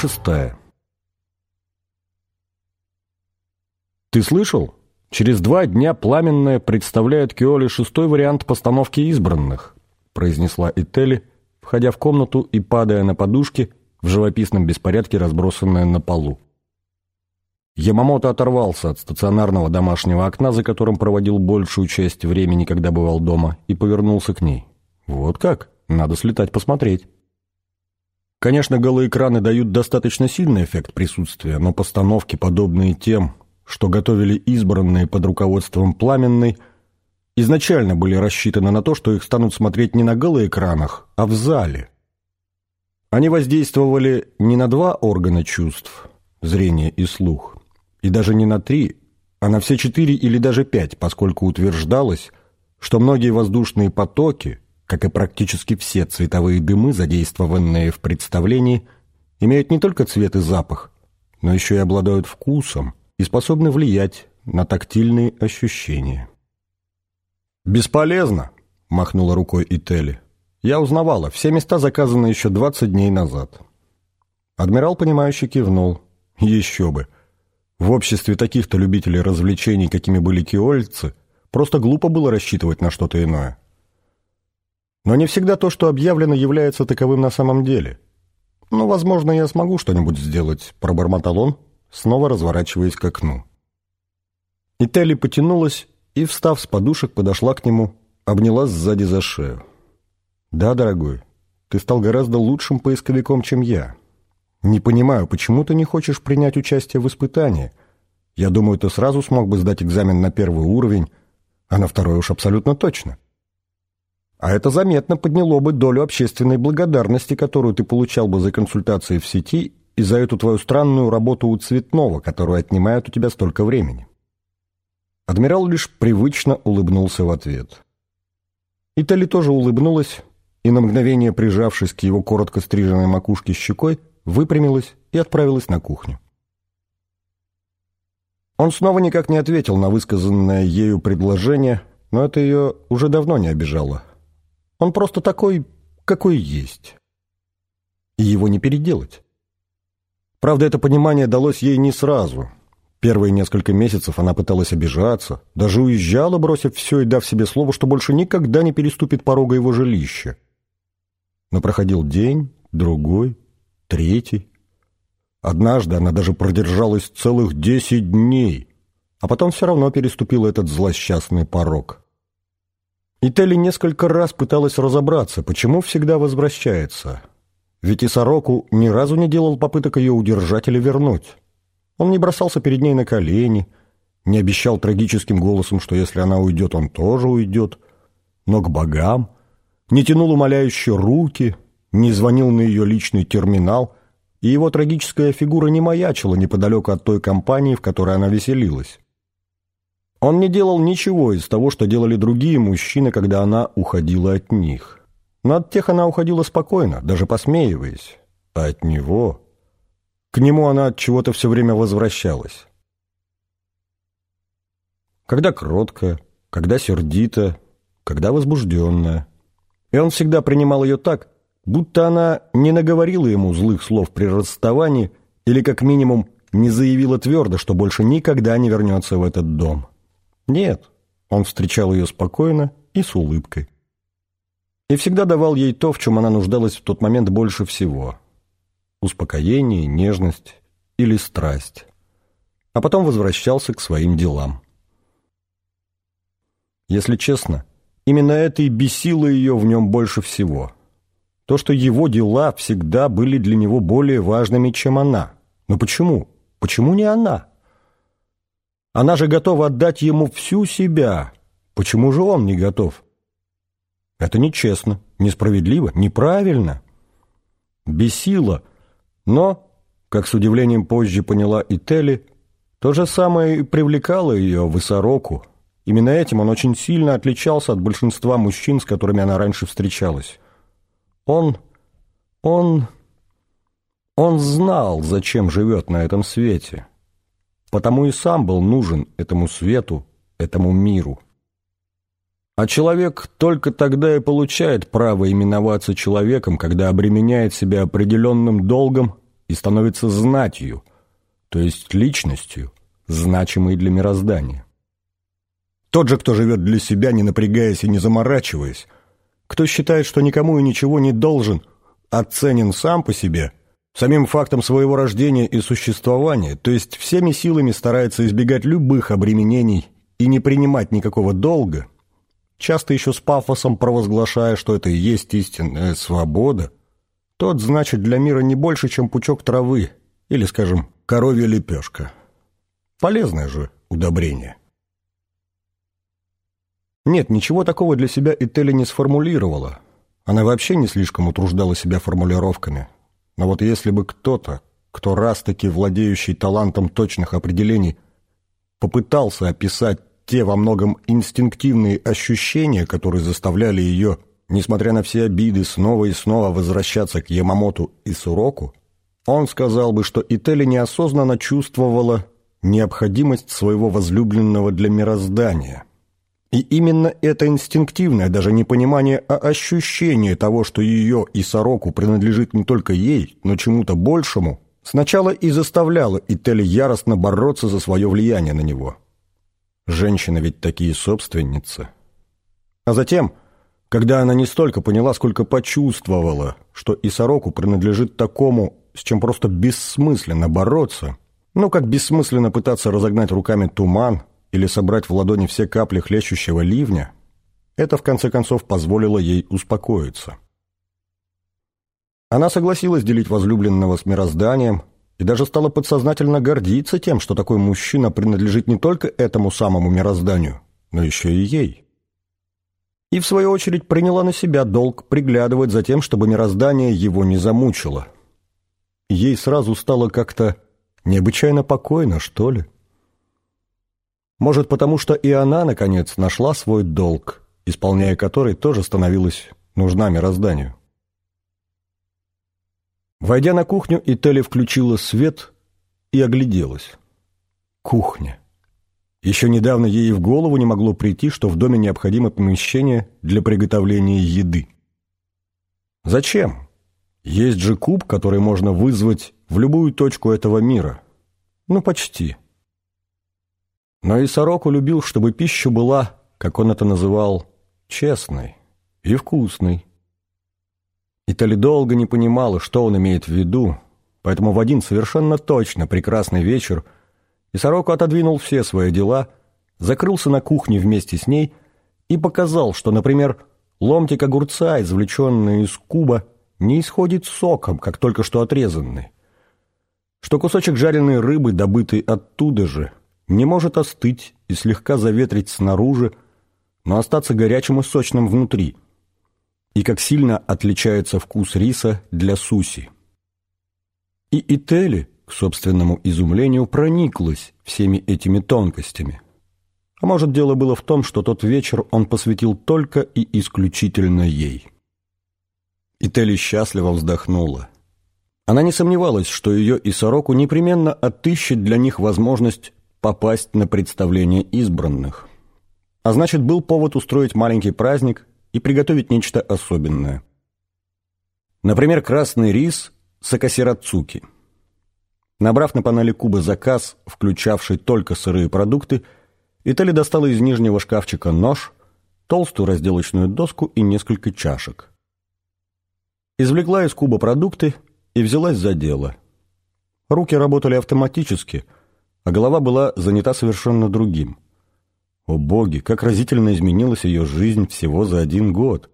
шестая. «Ты слышал? Через два дня Пламенная представляет Киоле шестой вариант постановки избранных», произнесла Этели, входя в комнату и падая на подушки в живописном беспорядке, разбросанные на полу. Ямамото оторвался от стационарного домашнего окна, за которым проводил большую часть времени, когда бывал дома, и повернулся к ней. «Вот как? Надо слетать посмотреть». Конечно, голые экраны дают достаточно сильный эффект присутствия, но постановки, подобные тем, что готовили избранные под руководством Пламенной, изначально были рассчитаны на то, что их станут смотреть не на экранах, а в зале. Они воздействовали не на два органа чувств – зрение и слух, и даже не на три, а на все четыре или даже пять, поскольку утверждалось, что многие воздушные потоки, как и практически все цветовые дымы, задействованные в представлении, имеют не только цвет и запах, но еще и обладают вкусом – и способны влиять на тактильные ощущения. «Бесполезно!» – махнула рукой Ители. «Я узнавала, все места заказаны еще 20 дней назад». Адмирал, понимающе кивнул. «Еще бы! В обществе таких-то любителей развлечений, какими были киольцы, просто глупо было рассчитывать на что-то иное. Но не всегда то, что объявлено, является таковым на самом деле. Ну, возможно, я смогу что-нибудь сделать, пробормотал он, снова разворачиваясь к окну. И Телли потянулась и, встав с подушек, подошла к нему, обняла сзади за шею. «Да, дорогой, ты стал гораздо лучшим поисковиком, чем я. Не понимаю, почему ты не хочешь принять участие в испытании? Я думаю, ты сразу смог бы сдать экзамен на первый уровень, а на второй уж абсолютно точно. А это заметно подняло бы долю общественной благодарности, которую ты получал бы за консультации в сети и за эту твою странную работу у цветного, которую отнимает у тебя столько времени. Адмирал лишь привычно улыбнулся в ответ. Итали тоже улыбнулась и на мгновение, прижавшись к его коротко стриженной макушке щекой, выпрямилась и отправилась на кухню. Он снова никак не ответил на высказанное ею предложение, но это ее уже давно не обижало. Он просто такой, какой есть. И его не переделать. Правда, это понимание далось ей не сразу. Первые несколько месяцев она пыталась обижаться, даже уезжала, бросив все и дав себе слово, что больше никогда не переступит порога его жилища. Но проходил день, другой, третий. Однажды она даже продержалась целых десять дней, а потом все равно переступила этот злосчастный порог. И Телли несколько раз пыталась разобраться, почему всегда возвращается – ведь и Сороку ни разу не делал попыток ее удержать или вернуть. Он не бросался перед ней на колени, не обещал трагическим голосом, что если она уйдет, он тоже уйдет, но к богам, не тянул умоляющие руки, не звонил на ее личный терминал, и его трагическая фигура не маячила неподалеку от той компании, в которой она веселилась. Он не делал ничего из того, что делали другие мужчины, когда она уходила от них. Но от тех она уходила спокойно, даже посмеиваясь. А от него... К нему она от чего-то все время возвращалась. Когда кроткая, когда сердитая, когда возбужденная. И он всегда принимал ее так, будто она не наговорила ему злых слов при расставании или, как минимум, не заявила твердо, что больше никогда не вернется в этот дом. Нет, он встречал ее спокойно и с улыбкой и всегда давал ей то, в чем она нуждалась в тот момент больше всего – успокоение, нежность или страсть. А потом возвращался к своим делам. Если честно, именно это и бесило ее в нем больше всего. То, что его дела всегда были для него более важными, чем она. Но почему? Почему не она? Она же готова отдать ему всю себя. Почему же он не готов? Это нечестно, несправедливо, неправильно. Бесило, но, как с удивлением позже поняла и Телли, то же самое и привлекало ее в Исароку. Именно этим он очень сильно отличался от большинства мужчин, с которыми она раньше встречалась. Он... он... он знал, зачем живет на этом свете. Потому и сам был нужен этому свету, этому миру. А человек только тогда и получает право именоваться человеком, когда обременяет себя определенным долгом и становится знатью, то есть личностью, значимой для мироздания. Тот же, кто живет для себя, не напрягаясь и не заморачиваясь, кто считает, что никому и ничего не должен, оценен сам по себе, самим фактом своего рождения и существования, то есть всеми силами старается избегать любых обременений и не принимать никакого долга, часто еще с пафосом провозглашая, что это и есть истинная свобода, тот значит для мира не больше, чем пучок травы или, скажем, коровья лепешка. Полезное же удобрение. Нет, ничего такого для себя Ителли не сформулировала. Она вообще не слишком утруждала себя формулировками. Но вот если бы кто-то, кто раз-таки владеющий талантом точных определений, попытался описать те во многом инстинктивные ощущения, которые заставляли ее, несмотря на все обиды, снова и снова возвращаться к Ямамоту и Суроку, он сказал бы, что Ители неосознанно чувствовала необходимость своего возлюбленного для мироздания. И именно это инстинктивное, даже не понимание, а ощущение того, что ее и Сороку принадлежит не только ей, но чему-то большему, сначала и заставляло Ители яростно бороться за свое влияние на него. Женщины ведь такие собственницы. А затем, когда она не столько поняла, сколько почувствовала, что и Сороку принадлежит такому, с чем просто бессмысленно бороться, ну, как бессмысленно пытаться разогнать руками туман или собрать в ладони все капли хлещущего ливня, это, в конце концов, позволило ей успокоиться. Она согласилась делить возлюбленного с мирозданием, и даже стала подсознательно гордиться тем, что такой мужчина принадлежит не только этому самому мирозданию, но еще и ей. И в свою очередь приняла на себя долг приглядывать за тем, чтобы мироздание его не замучило. Ей сразу стало как-то необычайно покойно, что ли. Может, потому что и она, наконец, нашла свой долг, исполняя который тоже становилась нужна мирозданию. Войдя на кухню, Итали включила свет и огляделась. Кухня. Еще недавно ей в голову не могло прийти, что в доме необходимо помещение для приготовления еды. Зачем? Есть же куб, который можно вызвать в любую точку этого мира. Ну, почти. Но и Сороку любил, чтобы пища была, как он это называл, честной и вкусной. Итали долго не понимала, что он имеет в виду, поэтому в один совершенно точно прекрасный вечер и Сороку отодвинул все свои дела, закрылся на кухне вместе с ней и показал, что, например, ломтик огурца, извлеченный из куба, не исходит соком, как только что отрезанный, что кусочек жареной рыбы, добытый оттуда же, не может остыть и слегка заветрить снаружи, но остаться горячим и сочным внутри – и как сильно отличается вкус риса для суси. И Ители, к собственному изумлению, прониклась всеми этими тонкостями. А может, дело было в том, что тот вечер он посвятил только и исключительно ей. Ители счастливо вздохнула. Она не сомневалась, что ее и Сороку непременно отыщет для них возможность попасть на представление избранных. А значит, был повод устроить маленький праздник и приготовить нечто особенное. Например, красный рис сакасирацуки. Набрав на панели куба заказ, включавший только сырые продукты, Итали достала из нижнего шкафчика нож, толстую разделочную доску и несколько чашек. Извлекла из куба продукты и взялась за дело. Руки работали автоматически, а голова была занята совершенно другим – о боги, как разительно изменилась ее жизнь всего за один год.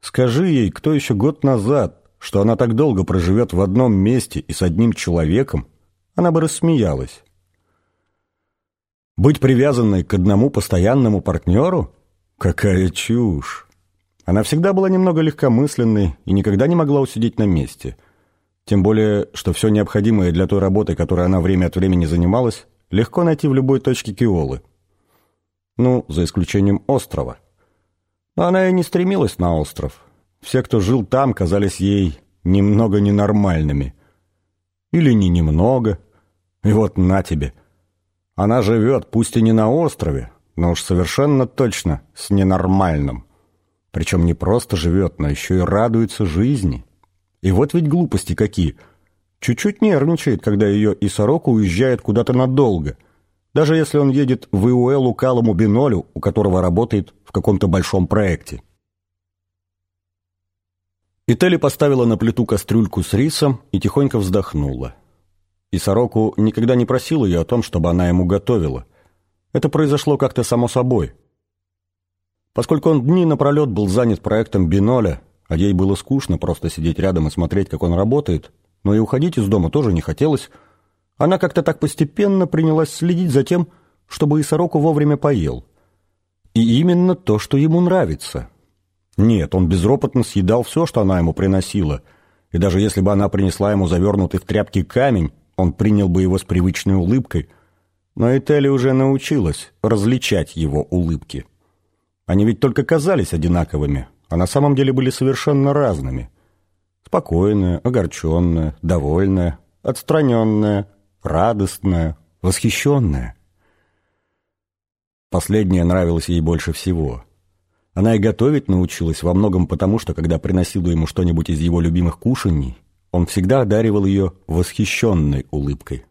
Скажи ей, кто еще год назад, что она так долго проживет в одном месте и с одним человеком, она бы рассмеялась. Быть привязанной к одному постоянному партнеру? Какая чушь! Она всегда была немного легкомысленной и никогда не могла усидеть на месте. Тем более, что все необходимое для той работы, которой она время от времени занималась, легко найти в любой точке Киолы ну, за исключением острова. Но она и не стремилась на остров. Все, кто жил там, казались ей немного ненормальными. Или не немного. И вот на тебе. Она живет, пусть и не на острове, но уж совершенно точно с ненормальным. Причем не просто живет, но еще и радуется жизни. И вот ведь глупости какие. чуть-чуть нервничает, когда ее и сорока уезжает куда-то надолго, даже если он едет в Иуэлу Калому Бинолю, у которого работает в каком-то большом проекте. Ители поставила на плиту кастрюльку с рисом и тихонько вздохнула. И сороку никогда не просил ее о том, чтобы она ему готовила. Это произошло как-то само собой. Поскольку он дни напролет был занят проектом Биноля, а ей было скучно просто сидеть рядом и смотреть, как он работает, но и уходить из дома тоже не хотелось, она как-то так постепенно принялась следить за тем, чтобы и сороку вовремя поел. И именно то, что ему нравится – нет, он безропотно съедал все, что она ему приносила, и даже если бы она принесла ему завернутый в тряпки камень, он принял бы его с привычной улыбкой, но Этели уже научилась различать его улыбки. Они ведь только казались одинаковыми, а на самом деле были совершенно разными. Спокойная, огорченная, довольная, отстраненная, радостная, восхищенная. Последнее нравилось ей больше всего — она и готовить научилась во многом потому, что когда приносила ему что-нибудь из его любимых кушаний, он всегда одаривал ее восхищенной улыбкой.